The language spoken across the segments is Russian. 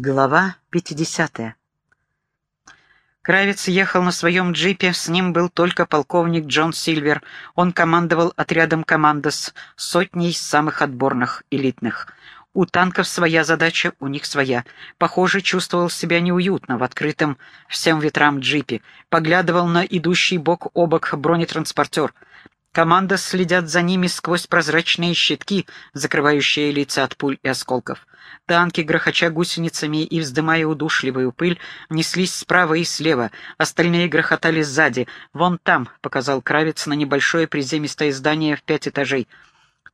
Глава 50. Кравец ехал на своем джипе, с ним был только полковник Джон Сильвер. Он командовал отрядом «Командос», сотней самых отборных, элитных. У танков своя задача, у них своя. Похоже, чувствовал себя неуютно в открытом всем ветрам джипе. Поглядывал на идущий бок о бок бронетранспортер. Команда следят за ними сквозь прозрачные щитки, закрывающие лица от пуль и осколков. Танки, грохоча гусеницами и вздымая удушливую пыль, неслись справа и слева, остальные грохотали сзади. «Вон там», — показал Кравец на небольшое приземистое здание в пять этажей.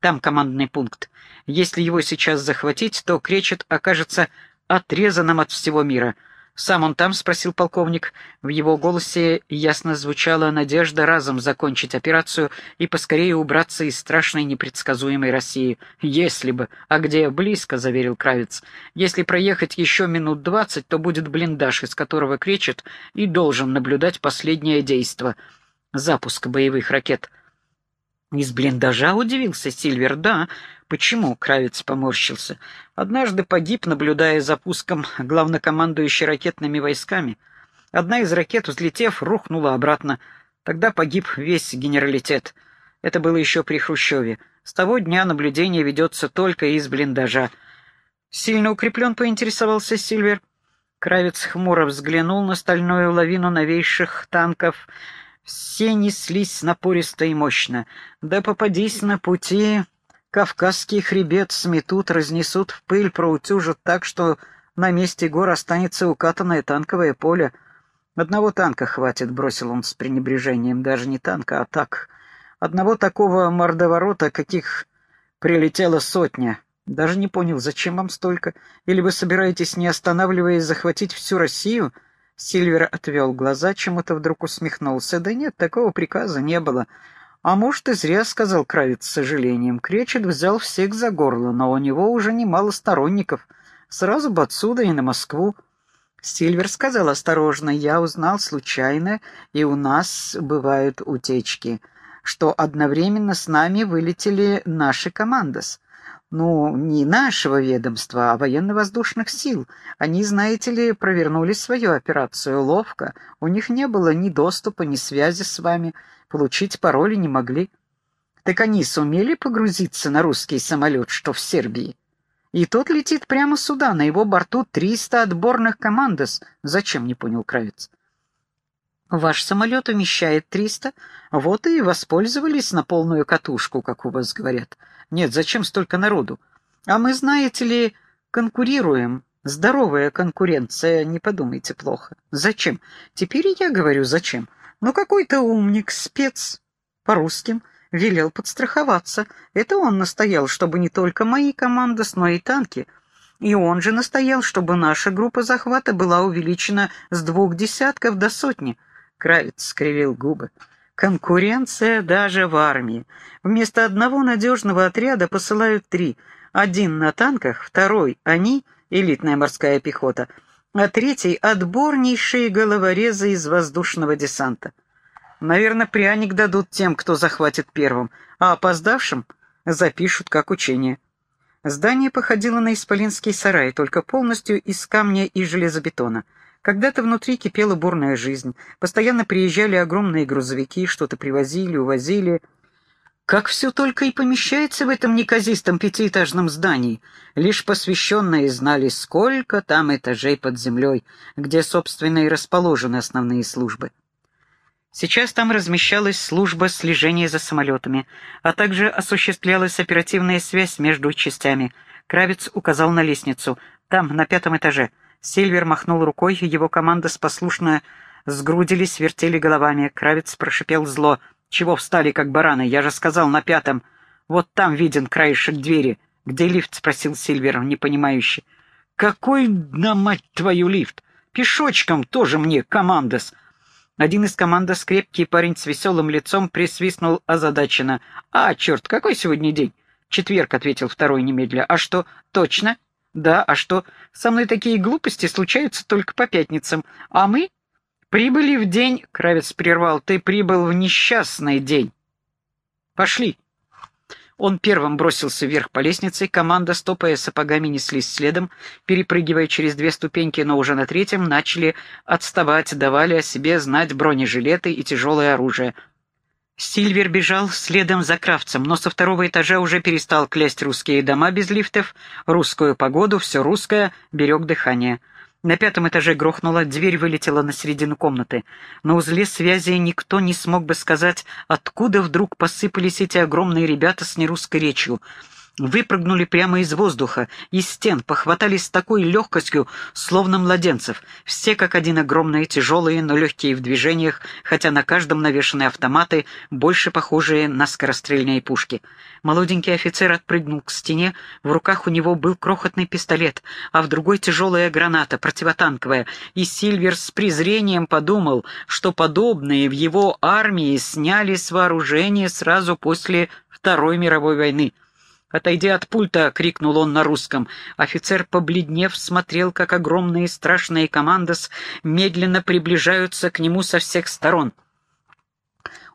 «Там командный пункт. Если его сейчас захватить, то Кречет окажется отрезанным от всего мира». «Сам он там?» — спросил полковник. В его голосе ясно звучала надежда разом закончить операцию и поскорее убраться из страшной непредсказуемой России. «Если бы! А где? Близко!» — заверил Кравец. «Если проехать еще минут двадцать, то будет блиндаж, из которого кричит, и должен наблюдать последнее действо — запуск боевых ракет». «Из блиндажа?» — удивился Сильвер. «Да. Почему?» — Кравец поморщился. «Однажды погиб, наблюдая за пуском главнокомандующий ракетными войсками. Одна из ракет, взлетев, рухнула обратно. Тогда погиб весь генералитет. Это было еще при Хрущеве. С того дня наблюдение ведется только из блиндажа». «Сильно укреплен?» — поинтересовался Сильвер. Кравец хмуро взглянул на стальную лавину новейших танков — все неслись напористо и мощно. Да попадись на пути, Кавказский хребет сметут, разнесут в пыль, проутюжат так, что на месте гор останется укатанное танковое поле. Одного танка хватит, бросил он с пренебрежением, даже не танка, а так. Одного такого мордоворота, каких прилетела сотня. Даже не понял, зачем вам столько? Или вы собираетесь, не останавливаясь, захватить всю Россию — Сильвер отвел глаза, чему-то вдруг усмехнулся. «Да нет, такого приказа не было. А может, и зря, — сказал Кравец с сожалением. Кречет взял всех за горло, но у него уже немало сторонников. Сразу бы отсюда и на Москву». Сильвер сказал осторожно, «Я узнал случайно, и у нас бывают утечки, что одновременно с нами вылетели наши командос. Ну, не нашего ведомства, а военно-воздушных сил. Они, знаете ли, провернули свою операцию ловко. У них не было ни доступа, ни связи с вами. Получить пароли не могли. Так они сумели погрузиться на русский самолет, что в Сербии? И тот летит прямо сюда, на его борту 300 отборных командос. Зачем, не понял Кравец. Ваш самолет умещает 300, вот и воспользовались на полную катушку, как у вас говорят. Нет, зачем столько народу? А мы, знаете ли, конкурируем. Здоровая конкуренция, не подумайте плохо. Зачем? Теперь я говорю, зачем. Ну, какой-то умник, спец, по русским, велел подстраховаться. Это он настоял, чтобы не только мои команды, но и танки. И он же настоял, чтобы наша группа захвата была увеличена с двух десятков до сотни. Кравец скривил губы. Конкуренция даже в армии. Вместо одного надежного отряда посылают три. Один на танках, второй — они, элитная морская пехота, а третий — отборнейшие головорезы из воздушного десанта. Наверное, пряник дадут тем, кто захватит первым, а опоздавшим запишут как учение. Здание походило на исполинский сарай, только полностью из камня и железобетона — когда-то внутри кипела бурная жизнь. Постоянно приезжали огромные грузовики, что-то привозили, увозили. Как все только и помещается в этом неказистом пятиэтажном здании. Лишь посвященные знали, сколько там этажей под землей, где, собственно, и расположены основные службы. Сейчас там размещалась служба слежения за самолетами, а также осуществлялась оперативная связь между частями. Кравец указал на лестницу. Там, на пятом этаже — Сильвер махнул рукой, его команда послушно сгрудились, вертели головами. Кравец прошипел зло. «Чего встали, как бараны? Я же сказал, на пятом. Вот там виден краешек двери. Где лифт?» — спросил Сильвер, непонимающе. «Какой, на мать твою, лифт? Пешочком тоже мне, командос!» Один из командос, крепкий парень с веселым лицом, присвистнул озадаченно. «А, черт, какой сегодня день?» «Четверг», — ответил второй немедля. «А что, точно?» Да, а что? Со мной такие глупости случаются только по пятницам. А мы прибыли в день... Кравец прервал. Ты прибыл в несчастный день. Пошли. Он первым бросился вверх по лестнице, команда, стопая сапогами, неслись следом, перепрыгивая через две ступеньки, но уже на третьем начали отставать, давали о себе знать бронежилеты и тяжелое оружие. Сильвер бежал следом за Кравцем, но со второго этажа уже перестал клясть русские дома без лифтов, русскую погоду, все русское, берег дыхание. На пятом этаже грохнуло, дверь вылетела на середину комнаты. На узле связи никто не смог бы сказать, откуда вдруг посыпались эти огромные ребята с нерусской речью — выпрыгнули прямо из воздуха, из стен, похватались с такой легкостью, словно младенцев. Все как один огромные, тяжелые, но легкие в движениях, хотя на каждом навешаны автоматы, больше похожие на скорострельные пушки. Молоденький офицер отпрыгнул к стене, в руках у него был крохотный пистолет, а в другой тяжелая граната, противотанковая, и Сильвер с презрением подумал, что подобные в его армии сняли с вооружения сразу после Второй мировой войны. «Отойди от пульта!» — крикнул он на русском. Офицер, побледнев, смотрел, как огромные страшные командос медленно приближаются к нему со всех сторон.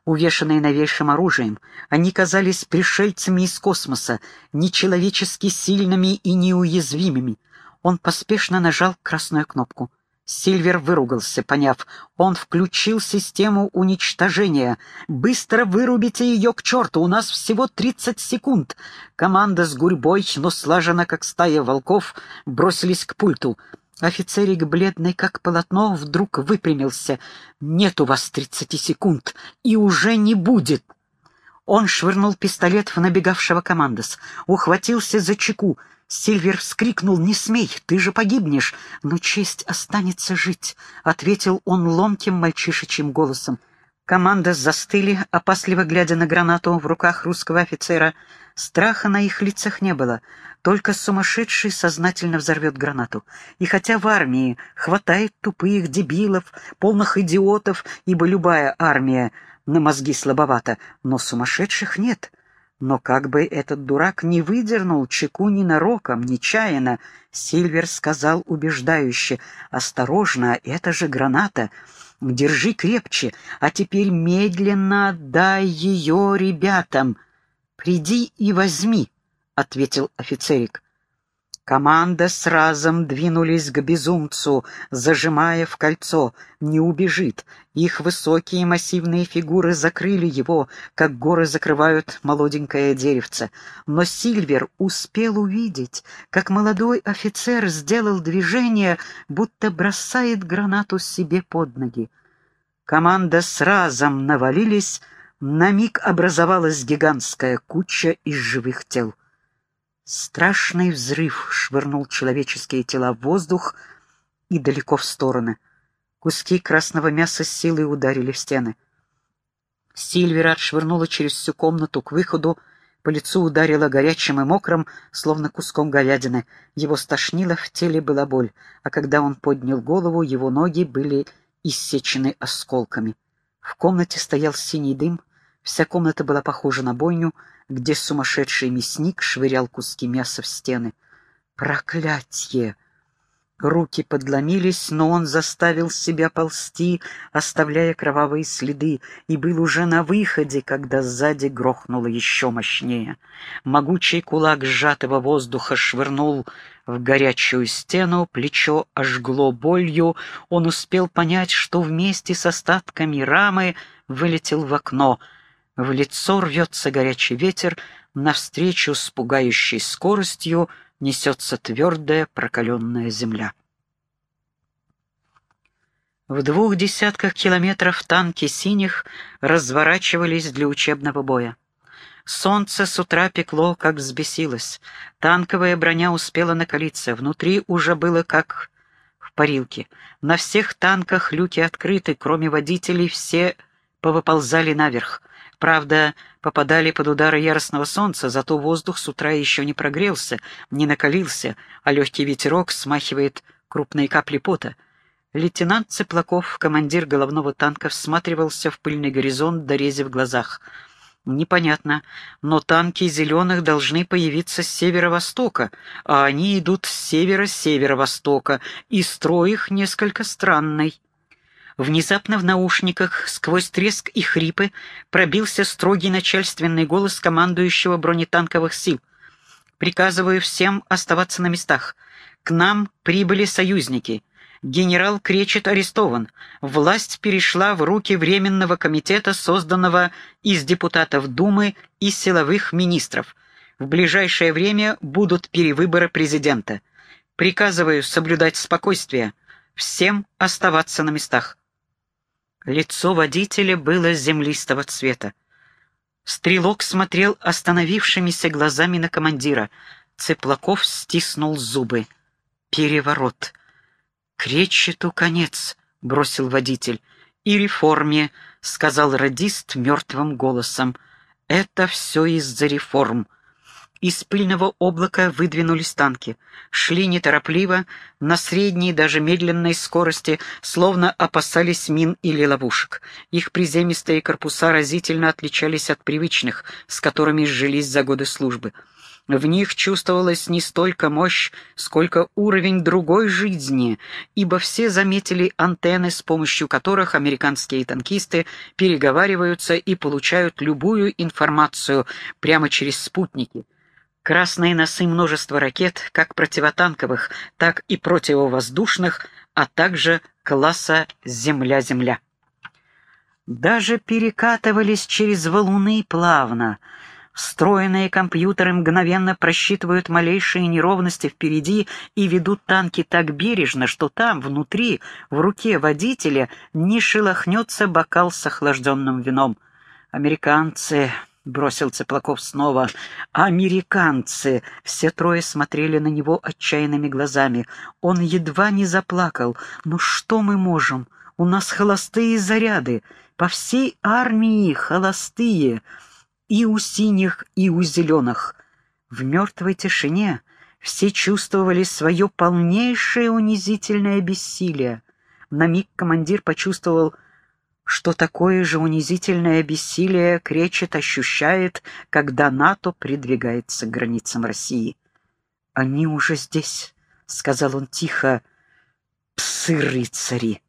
Увешанные новейшим оружием, они казались пришельцами из космоса, нечеловечески сильными и неуязвимыми. Он поспешно нажал красную кнопку. Сильвер выругался, поняв, он включил систему уничтожения. «Быстро вырубите ее к черту, у нас всего тридцать секунд!» Команда с гурьбой, но слажена, как стая волков, бросились к пульту. Офицерик, бледный как полотно, вдруг выпрямился. «Нет у вас тридцати секунд, и уже не будет!» Он швырнул пистолет в набегавшего командос, ухватился за чеку, Сильвер вскрикнул «Не смей, ты же погибнешь!» «Но честь останется жить», — ответил он ломким мальчишечьим голосом. Команда застыли, опасливо глядя на гранату в руках русского офицера. Страха на их лицах не было, только сумасшедший сознательно взорвет гранату. И хотя в армии хватает тупых дебилов, полных идиотов, ибо любая армия на мозги слабовата, но сумасшедших нет — но как бы этот дурак не выдернул чеку ненароком, нечаянно, Сильвер сказал убеждающе, «Осторожно, это же граната! Держи крепче, а теперь медленно отдай ее ребятам!» «Приди и возьми», — ответил офицерик. Команда с разом двинулись к безумцу, зажимая в кольцо. Не убежит. Их высокие массивные фигуры закрыли его, как горы закрывают молоденькое деревце. Но Сильвер успел увидеть, как молодой офицер сделал движение, будто бросает гранату себе под ноги. Команда с разом навалились, на миг образовалась гигантская куча из живых тел. Страшный взрыв швырнул человеческие тела в воздух и далеко в стороны. Куски красного мяса с силой ударили в стены. Сильвера отшвырнула через всю комнату к выходу, по лицу ударило горячим и мокрым, словно куском говядины. Его стошнило, в теле была боль, а когда он поднял голову, его ноги были иссечены осколками. В комнате стоял синий дым, вся комната была похожа на бойню, где сумасшедший мясник швырял куски мяса в стены. Проклятье! Руки подломились, но он заставил себя ползти, оставляя кровавые следы, и был уже на выходе, когда сзади грохнуло еще мощнее. Могучий кулак сжатого воздуха швырнул в горячую стену, плечо ожгло болью, он успел понять, что вместе с остатками рамы вылетел в окно — в лицо рвется горячий ветер, навстречу с пугающей скоростью несется твердая прокаленная земля. В двух десятках километров танки синих разворачивались для учебного боя. Солнце с утра пекло, как взбесилось. Танковая броня успела накалиться, внутри уже было как в парилке. На всех танках люки открыты, кроме водителей все повыползали наверх. Правда, попадали под удары яростного солнца, зато воздух с утра еще не прогрелся, не накалился, а легкий ветерок смахивает крупные капли пота. Лейтенант Цыплаков, командир головного танка, всматривался в пыльный горизонт, дорезив глазах. Непонятно, но танки зеленых должны появиться с северо-востока, а они идут с севера-северо-востока, и строй их несколько странный. Внезапно в наушниках, сквозь треск и хрипы, пробился строгий начальственный голос командующего бронетанковых сил. «Приказываю всем оставаться на местах. К нам прибыли союзники. Генерал Кречет арестован. Власть перешла в руки Временного комитета, созданного из депутатов Думы и силовых министров. В ближайшее время будут перевыборы президента. Приказываю соблюдать спокойствие. Всем оставаться на местах. Лицо водителя было землистого цвета. Стрелок смотрел остановившимися глазами на командира. Цеплаков стиснул зубы. «Переворот!» «Кречету конец!» — бросил водитель. «И реформе!» — сказал радист мертвым голосом. «Это все из-за реформ!» Из пыльного облака выдвинулись танки. Шли неторопливо, на средней, даже медленной скорости, словно опасались мин или ловушек. Их приземистые корпуса разительно отличались от привычных, с которыми сжились за годы службы. В них чувствовалась не столько мощь, сколько уровень другой жизни, ибо все заметили антенны, с помощью которых американские танкисты переговариваются и получают любую информацию прямо через спутники. Красные носы множества ракет, как противотанковых, так и противовоздушных, а также класса «Земля-Земля». Даже перекатывались через валуны плавно. Встроенные компьютеры мгновенно просчитывают малейшие неровности впереди и ведут танки так бережно, что там, внутри, в руке водителя, не шелохнется бокал с охлажденным вином. Американцы — бросил Цыплаков снова. «Американцы!» Все трое смотрели на него отчаянными глазами. Он едва не заплакал. «Ну что мы можем? У нас холостые заряды. По всей армии холостые. И у синих, и у зеленых». В мертвой тишине все чувствовали свое полнейшее унизительное бессилие. На миг командир почувствовал, что такое же унизительное бессилие Кречет ощущает, когда НАТО придвигается к границам России. «Они уже здесь», — сказал он тихо, — «псы-рыцари».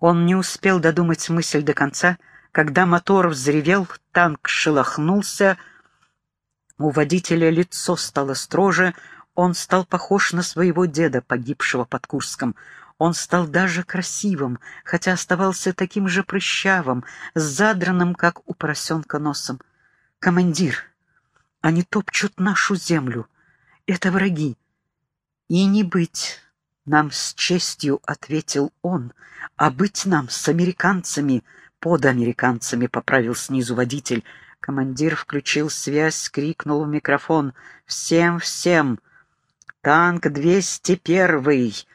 Он не успел додумать мысль до конца, когда мотор взревел, танк шелохнулся, у водителя лицо стало строже, он стал похож на своего деда, погибшего под Курском. Он стал даже красивым, хотя оставался таким же прыщавым, задранным, как у поросенка носом. «Командир, они топчут нашу землю. Это враги. И не быть нам с честью, — ответил он, — а быть нам с американцами, под американцами, — поправил снизу водитель. Командир включил связь, крикнул в микрофон. «Всем, всем! Танк 201!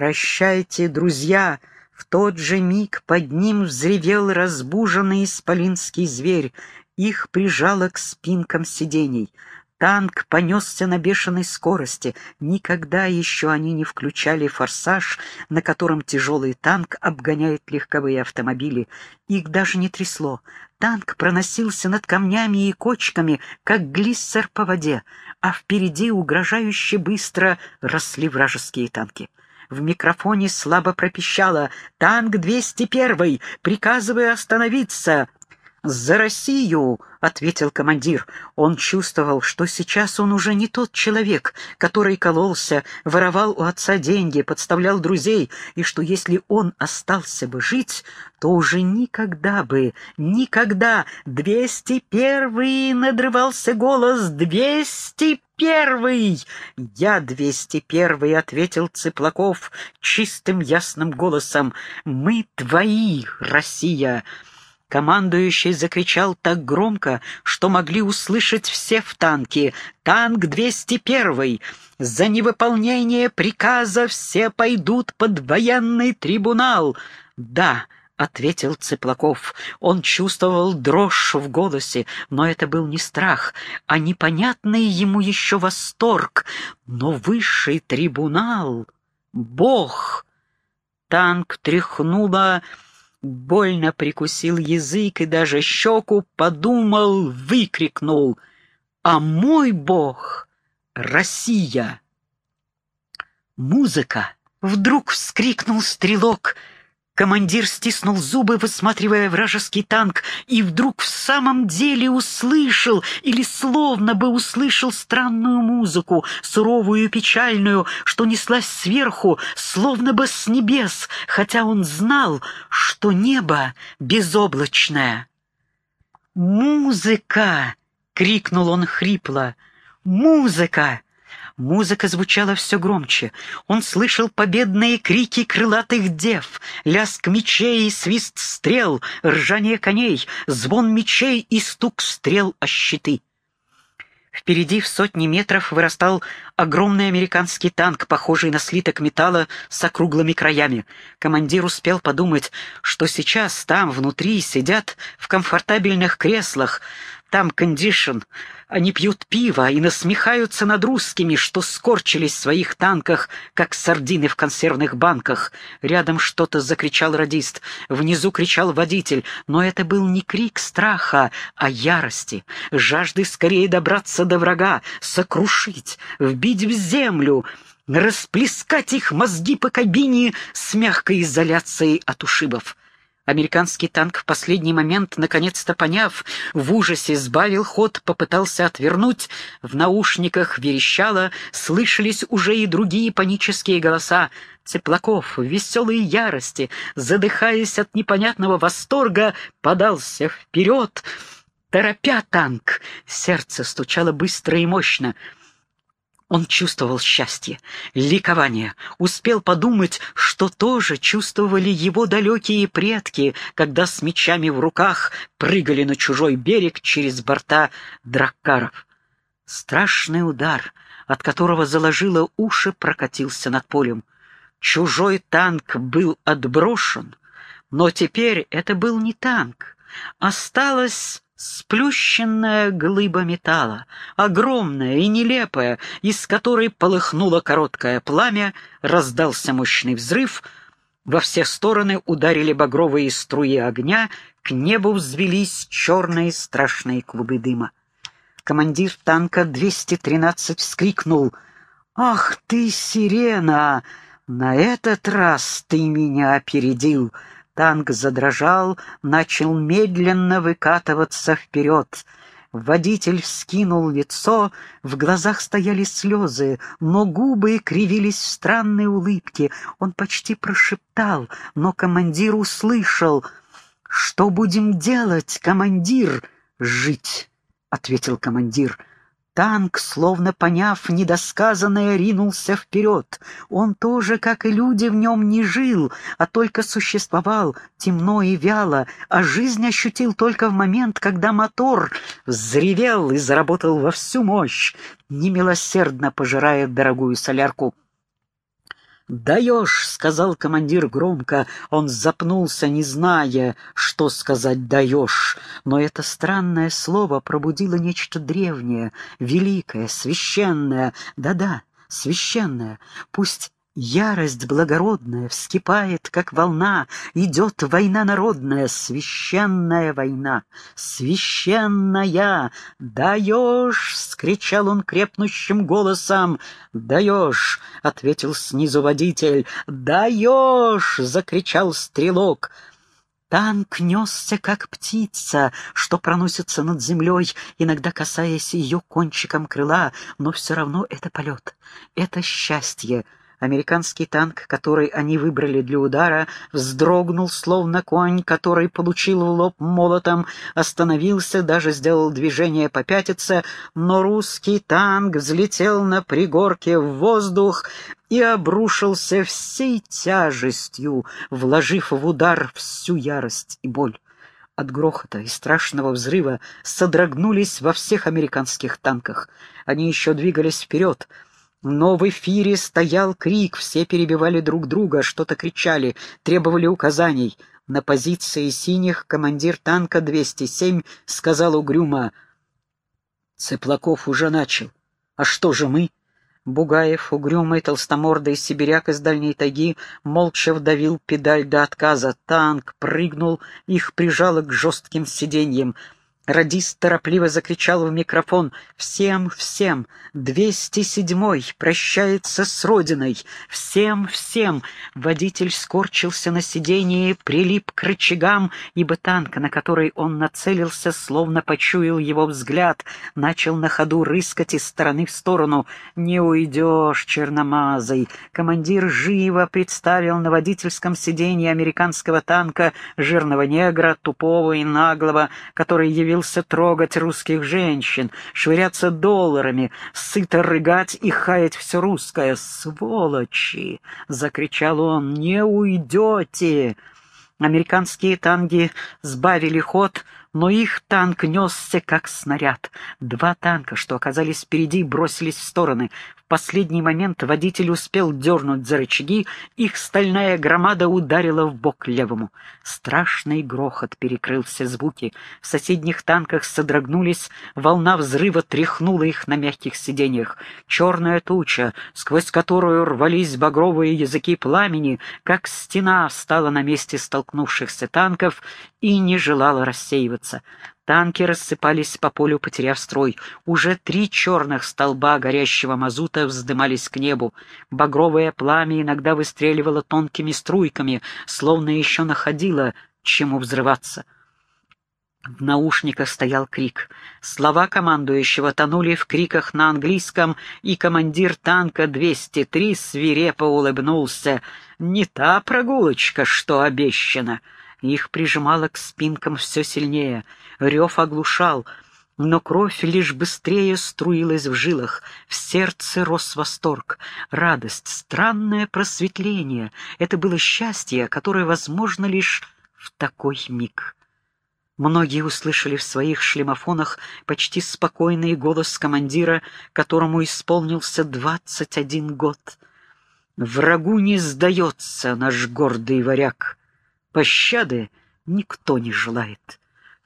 «Прощайте, друзья!» В тот же миг под ним взревел разбуженный исполинский зверь. Их прижало к спинкам сидений. Танк понесся на бешеной скорости. Никогда еще они не включали форсаж, на котором тяжелый танк обгоняет легковые автомобили. Их даже не трясло. Танк проносился над камнями и кочками, как глиссер по воде, а впереди угрожающе быстро росли вражеские танки. В микрофоне слабо пропищало «Танк 201! Приказываю остановиться!» «За Россию!» — ответил командир. Он чувствовал, что сейчас он уже не тот человек, который кололся, воровал у отца деньги, подставлял друзей, и что если он остался бы жить, то уже никогда бы, никогда... «Двести первый!» — надрывался голос. «Двести первый!» «Я двести первый!» — ответил Цыплаков чистым ясным голосом. «Мы твои, Россия!» Командующий закричал так громко, что могли услышать все в танке. «Танк 201! За невыполнение приказа все пойдут под военный трибунал!» «Да!» — ответил Цыплаков. Он чувствовал дрожь в голосе, но это был не страх, а непонятный ему еще восторг. Но высший трибунал — Бог! Танк тряхнуло больно прикусил язык и даже щеку, подумал, выкрикнул «А мой бог — Россия!» «Музыка!» — вдруг вскрикнул стрелок. Командир стиснул зубы, высматривая вражеский танк, и вдруг в самом деле услышал, или словно бы услышал странную музыку, суровую и печальную, что неслась сверху, словно бы с небес, хотя он знал, что небо безоблачное. «Музыка!» — крикнул он хрипло. «Музыка!» Музыка звучала все громче. Он слышал победные крики крылатых дев, лязг мечей и свист стрел, ржание коней, звон мечей и стук стрел о щиты. Впереди в сотни метров вырастал огромный американский танк, похожий на слиток металла с округлыми краями. Командир успел подумать, что сейчас там, внутри, сидят в комфортабельных креслах, там кондишн, они пьют пиво и насмехаются над русскими, что скорчились в своих танках, как сардины в консервных банках. Рядом что-то закричал радист, внизу кричал водитель, но это был не крик страха, а ярости, жажды скорее добраться до врага, сокрушить, вбить в землю, расплескать их мозги по кабине с мягкой изоляцией от ушибов. Американский танк в последний момент, наконец-то поняв, в ужасе сбавил ход, попытался отвернуть. В наушниках верещало, слышались уже и другие панические голоса. Цеплаков в веселой ярости, задыхаясь от непонятного восторга, подался вперед, торопя танк. Сердце стучало быстро и мощно — он чувствовал счастье, ликование, успел подумать, что тоже чувствовали его далекие предки, когда с мечами в руках прыгали на чужой берег через борта драккаров. Страшный удар, от которого заложило уши, прокатился над полем. Чужой танк был отброшен, но теперь это был не танк. Осталось сплющенная глыба металла, огромная и нелепая, из которой полыхнуло короткое пламя, раздался мощный взрыв, во все стороны ударили багровые струи огня, к небу взвелись черные страшные клубы дыма. Командир танка 213 вскрикнул «Ах ты, сирена! На этот раз ты меня опередил!» Танк задрожал, начал медленно выкатываться вперед. Водитель вскинул лицо, в глазах стояли слезы, но губы кривились в странной улыбке. Он почти прошептал, но командир услышал. «Что будем делать, командир?» «Жить», — ответил командир. Танк, словно поняв недосказанное, ринулся вперед. Он тоже, как и люди, в нем не жил, а только существовал, темно и вяло, а жизнь ощутил только в момент, когда мотор взревел и заработал во всю мощь, немилосердно пожирая дорогую солярку. «Даешь!» — сказал командир громко. Он запнулся, не зная, что сказать «даешь». Но это странное слово пробудило нечто древнее, великое, священное. Да-да, священное. Пусть Ярость благородная вскипает, как волна, идет война народная, священная война, священная. «Даешь!» — скричал он крепнущим голосом. «Даешь!» — ответил снизу водитель. «Даешь!» — закричал стрелок. Танк несся, как птица, что проносится над землей, иногда касаясь ее кончиком крыла, но все равно это полет, это счастье — Американский танк, который они выбрали для удара, вздрогнул, словно конь, который получил в лоб молотом, остановился, даже сделал движение попятиться, но русский танк взлетел на пригорке в воздух и обрушился всей тяжестью, вложив в удар всю ярость и боль. От грохота и страшного взрыва содрогнулись во всех американских танках. Они еще двигались вперед — но в эфире стоял крик, все перебивали друг друга, что-то кричали, требовали указаний. На позиции синих командир танка 207 сказал угрюмо, «Цыплаков уже начал. А что же мы?» Бугаев, угрюмый, толстомордый сибиряк из дальней тайги, молча вдавил педаль до отказа. Танк прыгнул, их прижало к жестким сиденьям. Радист торопливо закричал в микрофон «Всем, всем! 207-й прощается с Родиной! Всем, всем!» Водитель скорчился на сиденье, прилип к рычагам, ибо танк, на который он нацелился, словно почуял его взгляд, начал на ходу рыскать из стороны в сторону. «Не уйдешь, черномазый!» Командир живо представил на водительском сиденье американского танка жирного негра, тупого и наглого, который явился научился трогать русских женщин, швыряться долларами, сыто рыгать и хаять все русское. «Сволочи!» — закричал он. «Не уйдете!» Американские танки сбавили ход, но их танк несся как снаряд. Два танка, что оказались впереди, бросились в стороны. Последний момент водитель успел дернуть за рычаги, их стальная громада ударила в бок левому. Страшный грохот перекрыл все звуки. В соседних танках содрогнулись, волна взрыва тряхнула их на мягких сиденьях. Черная туча, сквозь которую рвались багровые языки пламени, как стена встала на месте столкнувшихся танков и не желала рассеиваться. Танки рассыпались по полю, потеряв строй. Уже три черных столба горящего мазута вздымались к небу. Багровое пламя иногда выстреливало тонкими струйками, словно еще находило, чему взрываться. В наушниках стоял крик. Слова командующего тонули в криках на английском, и командир танка 203 свирепо улыбнулся. «Не та прогулочка, что обещана!» Их прижимало к спинкам все сильнее. Рев оглушал, но кровь лишь быстрее струилась в жилах. В сердце рос восторг, радость, странное просветление. Это было счастье, которое возможно лишь в такой миг. Многие услышали в своих шлемофонах почти спокойный голос командира, которому исполнился двадцать один год. «Врагу не сдается наш гордый варяг. Пощады никто не желает.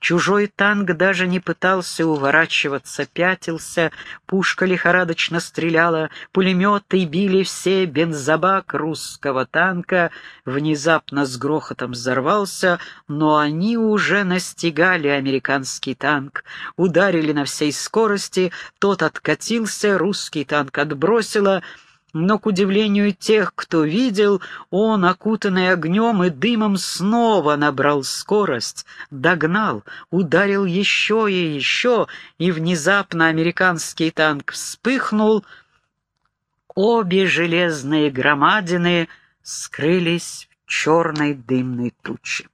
Чужой танк даже не пытался уворачиваться, пятился, пушка лихорадочно стреляла, пулеметы били все, бензобак русского танка внезапно с грохотом взорвался, но они уже настигали американский танк, ударили на всей скорости, тот откатился, русский танк отбросило — но, к удивлению тех, кто видел, он, окутанный огнем и дымом, снова набрал скорость, догнал, ударил еще и еще, и внезапно американский танк вспыхнул. Обе железные громадины скрылись в черной дымной туче.